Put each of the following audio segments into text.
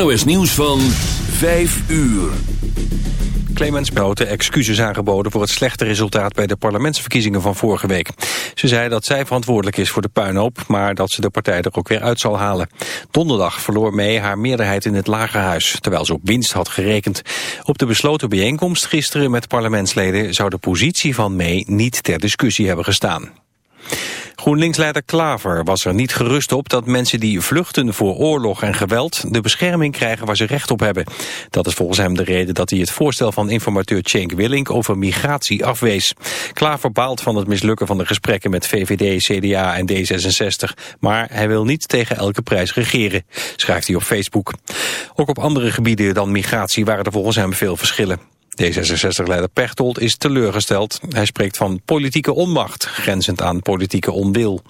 NOS Nieuws van 5 uur. Clemens Broten excuses aangeboden voor het slechte resultaat bij de parlementsverkiezingen van vorige week. Ze zei dat zij verantwoordelijk is voor de puinhoop, maar dat ze de partij er ook weer uit zal halen. Donderdag verloor May haar meerderheid in het Lagerhuis, terwijl ze op winst had gerekend. Op de besloten bijeenkomst gisteren met parlementsleden zou de positie van May niet ter discussie hebben gestaan. GroenLinks-leider Klaver was er niet gerust op dat mensen die vluchten voor oorlog en geweld de bescherming krijgen waar ze recht op hebben. Dat is volgens hem de reden dat hij het voorstel van informateur Cenk Willink over migratie afwees. Klaver baalt van het mislukken van de gesprekken met VVD, CDA en D66, maar hij wil niet tegen elke prijs regeren, schrijft hij op Facebook. Ook op andere gebieden dan migratie waren er volgens hem veel verschillen. D66-leider Pechtold is teleurgesteld. Hij spreekt van politieke onmacht, grenzend aan politieke onwil.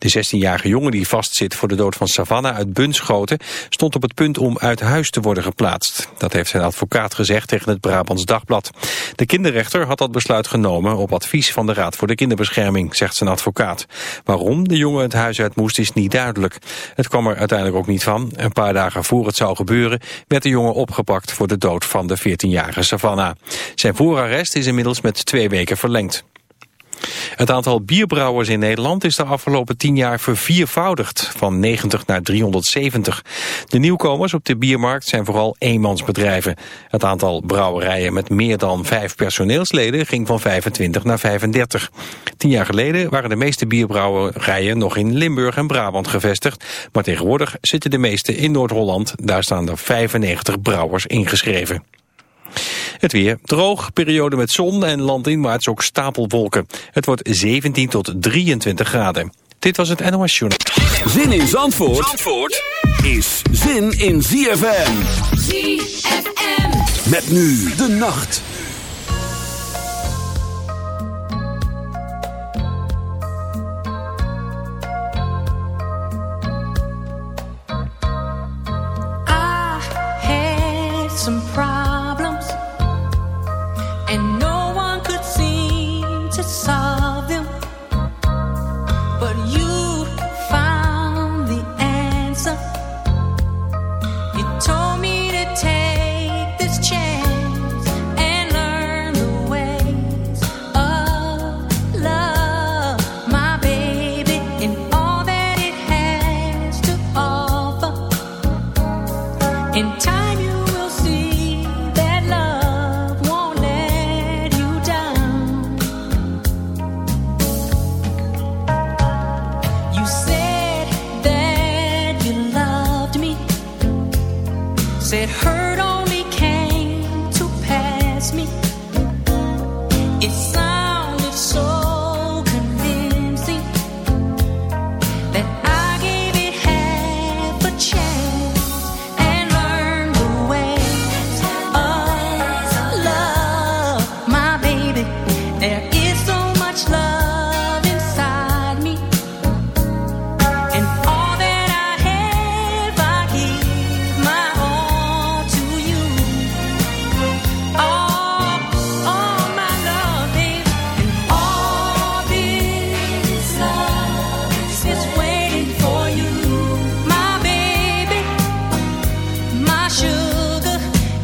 De 16-jarige jongen die vastzit voor de dood van Savannah uit Bunschoten... stond op het punt om uit huis te worden geplaatst. Dat heeft zijn advocaat gezegd tegen het Brabants Dagblad. De kinderrechter had dat besluit genomen op advies van de Raad voor de Kinderbescherming, zegt zijn advocaat. Waarom de jongen het huis uit moest is niet duidelijk. Het kwam er uiteindelijk ook niet van. Een paar dagen voor het zou gebeuren werd de jongen opgepakt voor de dood van de 14-jarige Savannah. Zijn voorarrest is inmiddels met twee weken verlengd. Het aantal bierbrouwers in Nederland is de afgelopen tien jaar verviervoudigd, van 90 naar 370. De nieuwkomers op de biermarkt zijn vooral eenmansbedrijven. Het aantal brouwerijen met meer dan vijf personeelsleden ging van 25 naar 35. Tien jaar geleden waren de meeste bierbrouwerijen nog in Limburg en Brabant gevestigd, maar tegenwoordig zitten de meeste in Noord-Holland. Daar staan er 95 brouwers ingeschreven. Het weer droog, periode met zon en landinwaarts ook stapelwolken. Het wordt 17 tot 23 graden. Dit was het NOS Journal. Zin in Zandvoort, Zandvoort is zin in ZFM. ZFM. Met nu de nacht.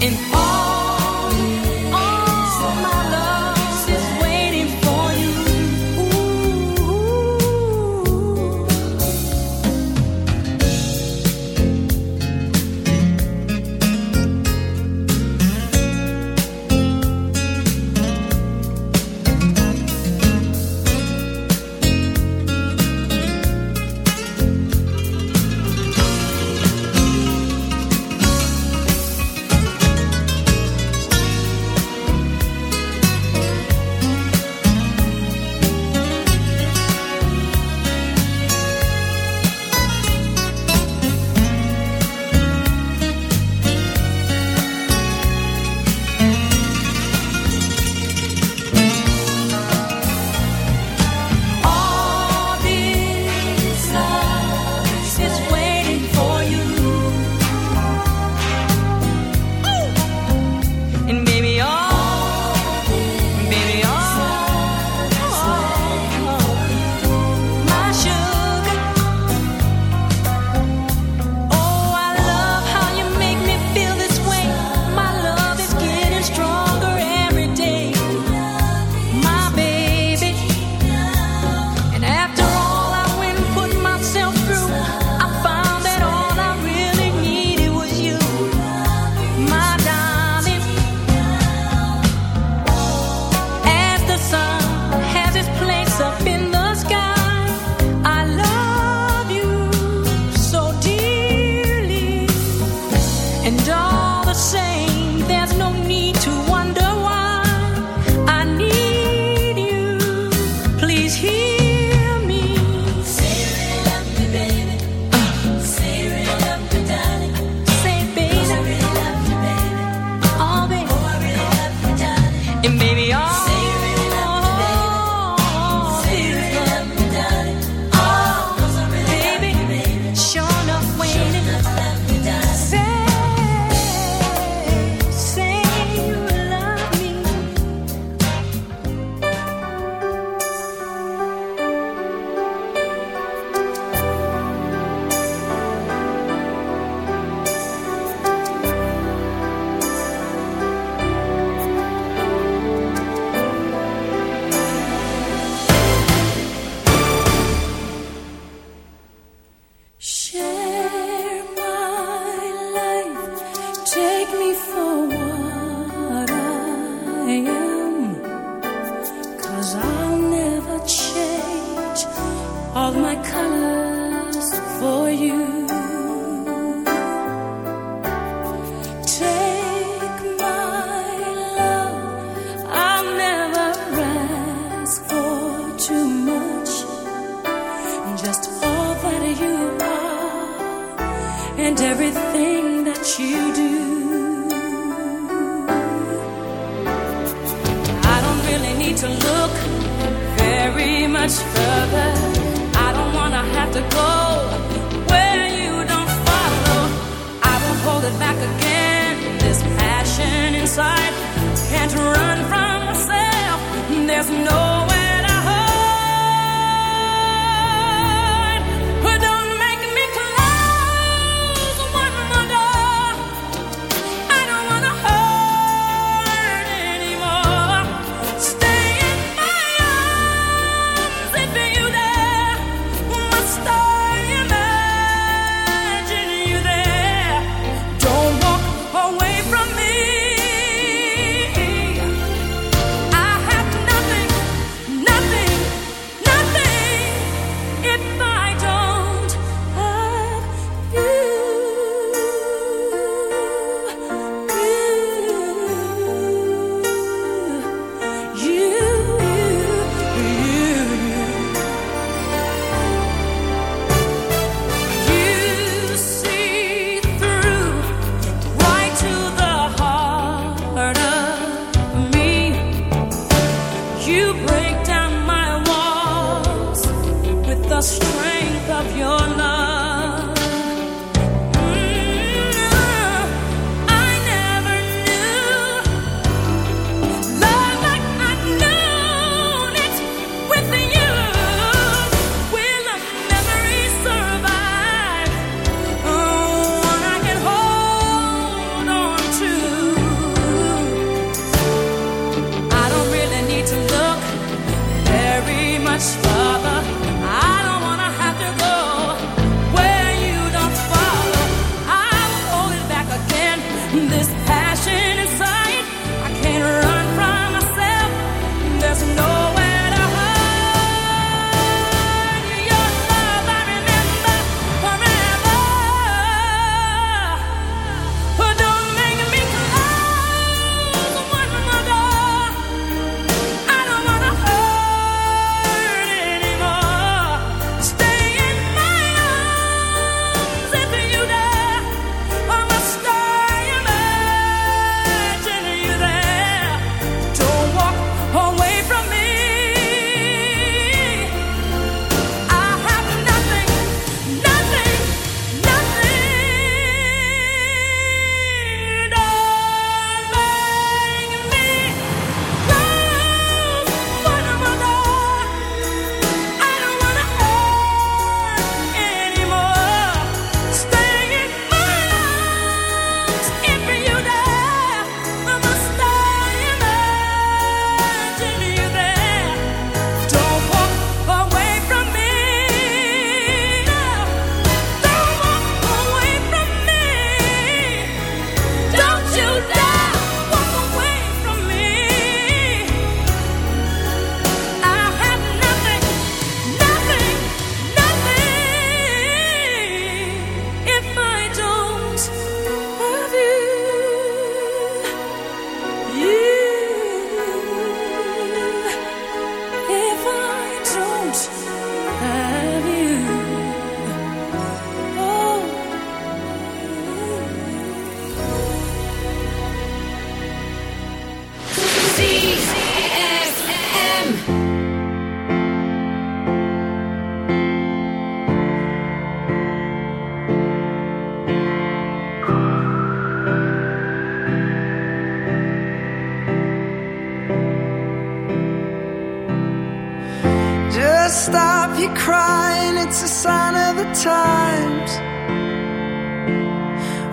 in all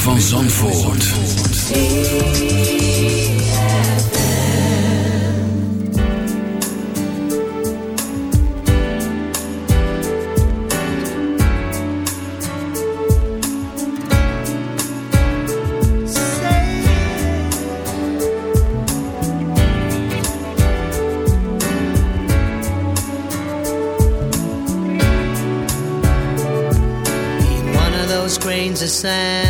ritme van Zandvoort. sand.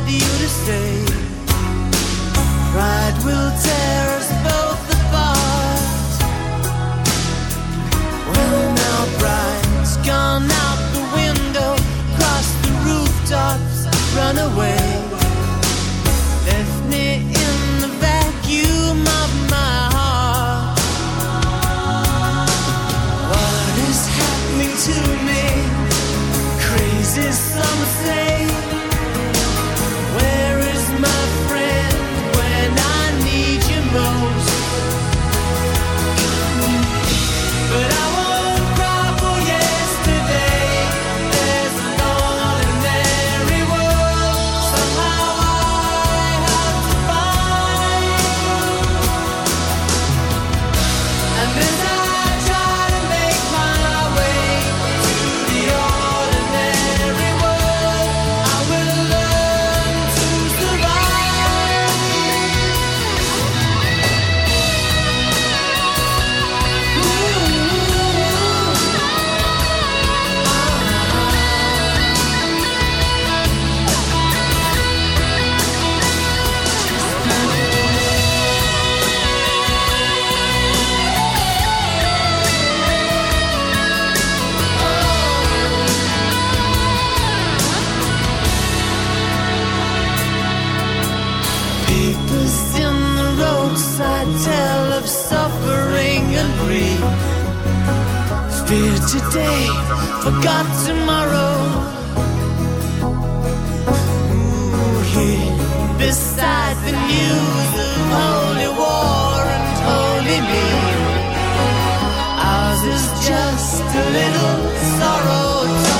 said you to stay. Pride will tear us both apart. Well, now pride's gone out the window, crossed the rooftops, run away. yesterday, forgot tomorrow. Ooh, here, beside the news of holy war and holy me, ours is just a little sorrow.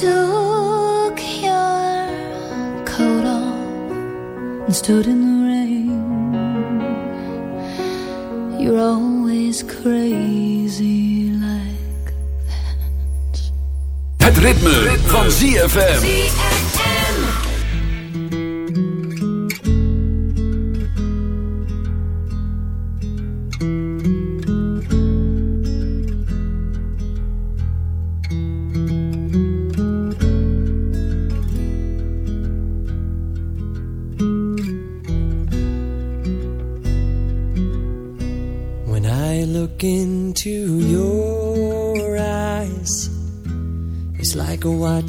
took your coat off and stood in the rain. You're always crazy like that. Het ritme, ritme. van ZFM.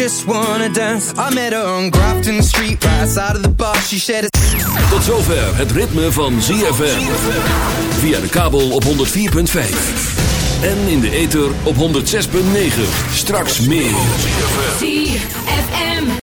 Just wanna dance. I met her on Grafton Street, right outside of the bar. She said. Tot zover het ritme van ZFM. Via de kabel op 104.5. En in de ether op 106.9. Straks meer. ZFM.